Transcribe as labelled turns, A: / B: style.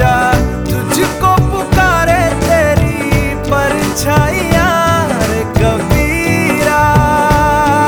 A: जा